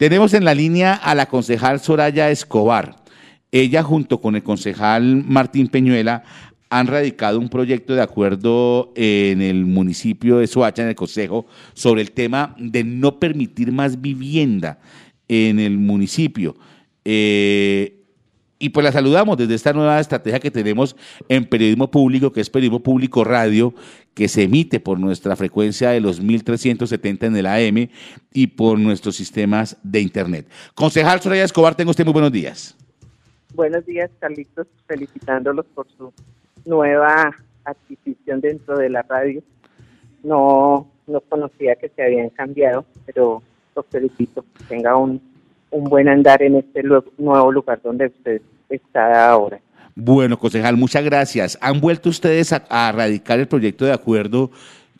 Tenemos en la línea a la concejal Soraya Escobar. Ella junto con el concejal Martín Peñuela han radicado un proyecto de acuerdo en el municipio de Soacha, en el Consejo, sobre el tema de no permitir más vivienda en el municipio. Eh, y pues la saludamos desde esta nueva estrategia que tenemos en periodismo público, que es periodismo público radio, que se emite por nuestra frecuencia de los 1370 en el AM y por nuestros sistemas de Internet. Concejal Soraya Escobar, tengo usted muy buenos días. Buenos días, Carlitos, felicitándolos por su nueva adquisición dentro de la radio. No, no conocía que se habían cambiado, pero los felicito. tenga un un buen andar en este nuevo lugar donde usted está ahora. Bueno, concejal, muchas gracias. ¿Han vuelto ustedes a, a radicar el proyecto de acuerdo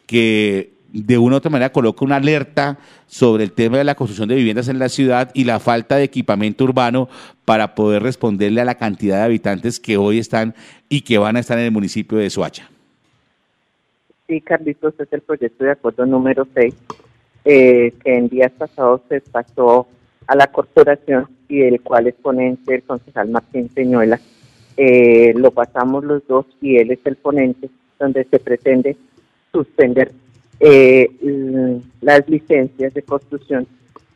que de una u otra manera coloca una alerta sobre el tema de la construcción de viviendas en la ciudad y la falta de equipamiento urbano para poder responderle a la cantidad de habitantes que hoy están y que van a estar en el municipio de Soacha? Sí, Carlitos, es el proyecto de acuerdo número 6, eh, que en días pasados se pasó a la corporación y del cual es ponente el concejal Martín Peñuela. Eh, lo pasamos los dos y él es el ponente donde se pretende suspender eh, las licencias de construcción.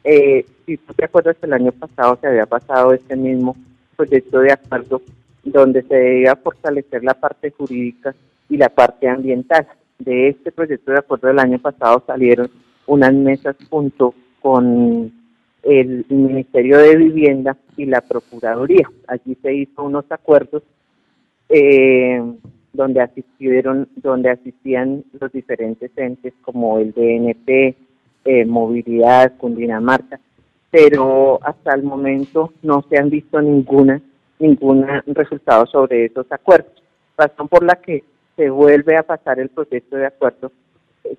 Eh, si tú te acuerdas, el año pasado se había pasado este mismo proyecto de acuerdo donde se debía fortalecer la parte jurídica y la parte ambiental. De este proyecto de acuerdo del año pasado salieron unas mesas junto con el Ministerio de Vivienda y la Procuraduría. Allí se hizo unos acuerdos eh, donde asistieron, donde asistían los diferentes entes como el DNP, eh, Movilidad, Cundinamarca, pero hasta el momento no se han visto ninguna ningún resultado sobre esos acuerdos. Razón por la que se vuelve a pasar el proyecto de acuerdo.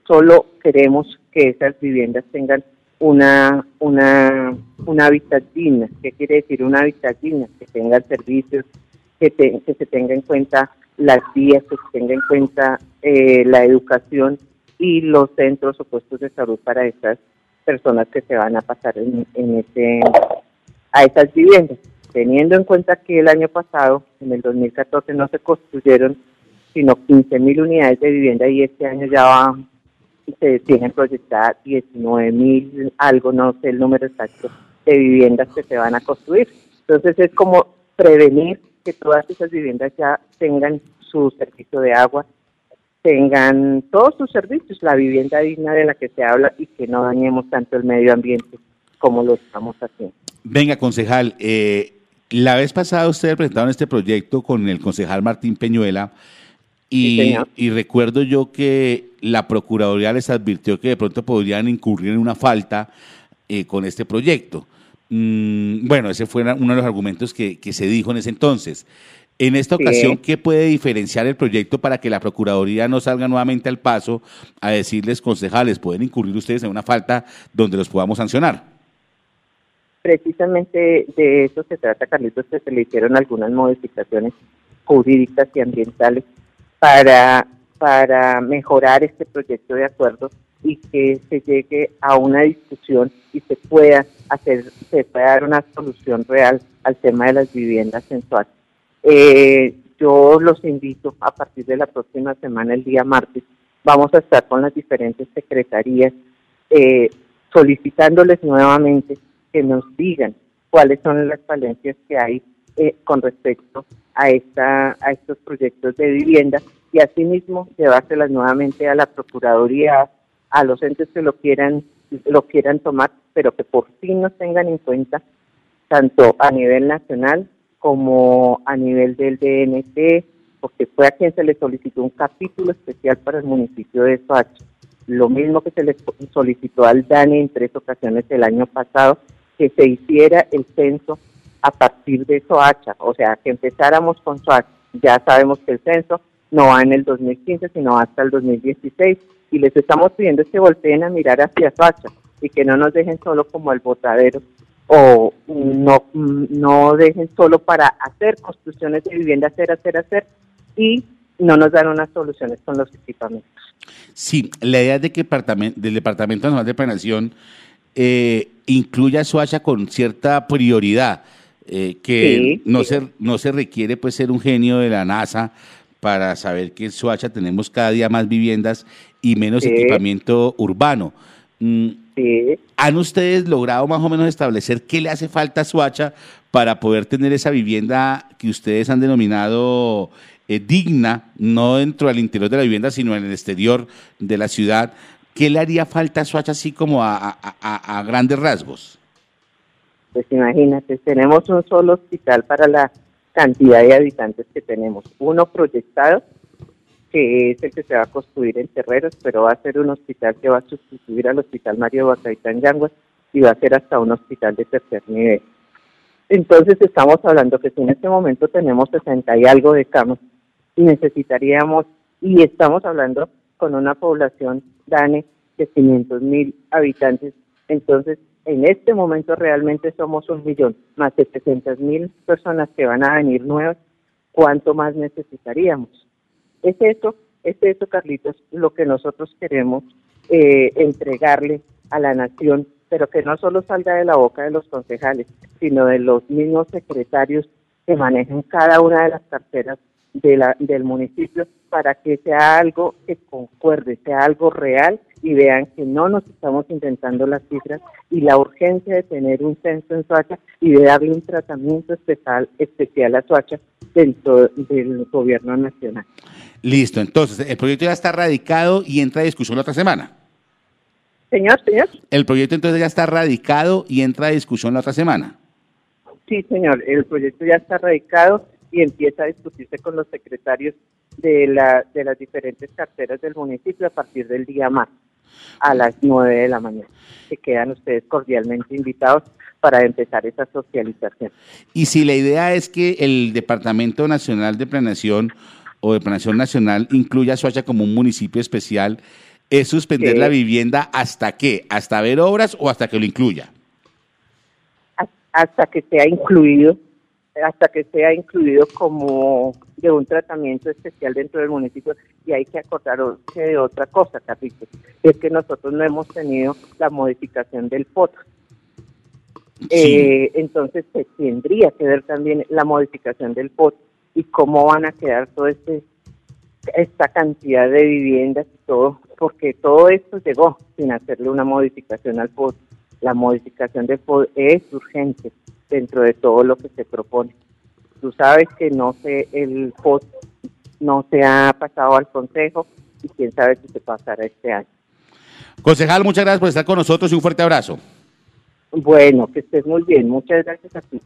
Solo queremos que esas viviendas tengan una, una, una hábitat digna. ¿Qué quiere decir una hábitat digna? Que tenga servicios, que, que se tenga en cuenta las vías, que se tenga en cuenta eh, la educación y los centros o puestos de salud para estas personas que se van a pasar en, en ese, a esas viviendas. Teniendo en cuenta que el año pasado, en el 2014, no se construyeron sino 15 mil unidades de vivienda y este año ya va se tienen proyectadas 19 mil, algo, no sé el número exacto, de viviendas que se van a construir. Entonces es como prevenir que todas esas viviendas ya tengan su servicio de agua, tengan todos sus servicios, la vivienda digna de la que se habla y que no dañemos tanto el medio ambiente como lo estamos haciendo. Venga, concejal, eh, la vez pasada ustedes presentaron este proyecto con el concejal Martín Peñuela y, y recuerdo yo que la Procuraduría les advirtió que de pronto podrían incurrir en una falta eh, con este proyecto. Mm, bueno, ese fue uno de los argumentos que, se dijo en ese entonces. En esta ocasión, ¿qué puede diferenciar el proyecto para que la Procuraduría no salga nuevamente al paso a decirles, concejales, pueden incurrir ustedes en una falta donde los podamos sancionar? Precisamente de eso se trata, Carlitos, que se le hicieron algunas modificaciones jurídicas y ambientales para para mejorar este proyecto de acuerdo y que se llegue a una discusión y se pueda hacer, se pueda dar una solución real al tema de las viviendas sensuales. Eh, yo los invito a partir de la próxima semana, el día martes, vamos a estar con las diferentes secretarías eh, solicitándoles nuevamente que nos digan cuáles son las falencias que hay eh, con respecto a, esta, a estos proyectos de vivienda y asimismo llevárselas nuevamente a la Procuraduría, a los entes que lo quieran, lo quieran tomar, pero que por fin nos tengan en cuenta, tanto a nivel nacional como a nivel del DNT, porque fue a quien se le solicitó un capítulo especial para el municipio de Soacha. Lo mismo que se le solicitó al DANE en tres ocasiones el año pasado, que se hiciera el censo a partir de Soacha, o sea, que empezáramos con Soacha. Ya sabemos que el censo no va en el 2015, sino hasta el 2016. Y les estamos pidiendo que volteen a mirar hacia Facha y que no nos dejen solo como el botadero o no, no dejen solo para hacer construcciones de vivienda, hacer, hacer, hacer y no nos dan unas soluciones con los equipamientos. Sí, la idea de que el Departamento Nacional de Planeación eh, incluya Soacha con cierta prioridad, eh, que no, Se, no se requiere pues ser un genio de la NASA para saber que en Soacha tenemos cada día más viviendas y menos equipamiento urbano. Mm, ¿Han ustedes logrado más o menos establecer qué le hace falta a Soacha para poder tener esa vivienda que ustedes han denominado eh, digna, no dentro del interior de la vivienda, sino en el exterior de la ciudad? ¿Qué le haría falta a Soacha así como a, grandes rasgos? Pues imagínate, tenemos un solo hospital para la cantidad de habitantes que tenemos. Uno proyectado, que es el que se va a construir en Terreros, pero va a ser un hospital que va a sustituir al Hospital Mario Bacaitán Yanguas y va a ser hasta un hospital de tercer nivel. Entonces estamos hablando que si en este momento tenemos 60 y algo de camas y necesitaríamos, y estamos hablando con una población DANE de 500 mil habitantes. Entonces, en este momento realmente somos un millón, más de 700 mil personas que van a venir nuevas. ¿Cuánto más necesitaríamos? Es eso, es eso, Carlitos, lo que nosotros queremos eh, entregarle a la nación, pero que no solo salga de la boca de los concejales, sino de los mismos secretarios que manejan cada una de las carteras de la, del municipio para que sea algo que concuerde, sea algo real y vean que no nos estamos inventando las cifras y la urgencia de tener un censo en Soacha y de darle un tratamiento especial, especial a Soacha dentro del gobierno nacional. Listo, entonces el proyecto ya está radicado y entra a discusión la otra semana. Señor, señor. El proyecto entonces ya está radicado y entra a discusión la otra semana. Sí, señor, el proyecto ya está radicado y empieza a discutirse con los secretarios de, la, de las diferentes carteras del municipio a partir del día más a las nueve de la mañana. Que quedan ustedes cordialmente invitados para empezar esa socialización. Y si la idea es que el Departamento Nacional de Planeación o de Planeación Nacional incluya a Soacha como un municipio especial, ¿es suspender la vivienda hasta qué? ¿Hasta ver obras o hasta que lo incluya? Hasta que sea incluido hasta que sea incluido como de un tratamiento especial dentro del municipio y hay que acordarse de otra cosa, capítulo, es que nosotros no hemos tenido la modificación del POT. Eh, entonces se tendría que ver también la modificación del POT y cómo van a quedar toda este, esta cantidad de viviendas y todo, porque todo esto llegó sin hacerle una modificación al POT. La modificación del POT es urgente dentro de todo lo que se propone. Tú sabes que no sé, el post no se ha pasado al Consejo y quién sabe si se pasará este año. Concejal, muchas gracias por estar con nosotros y un fuerte abrazo. Bueno, que estés muy bien. Muchas gracias a ti.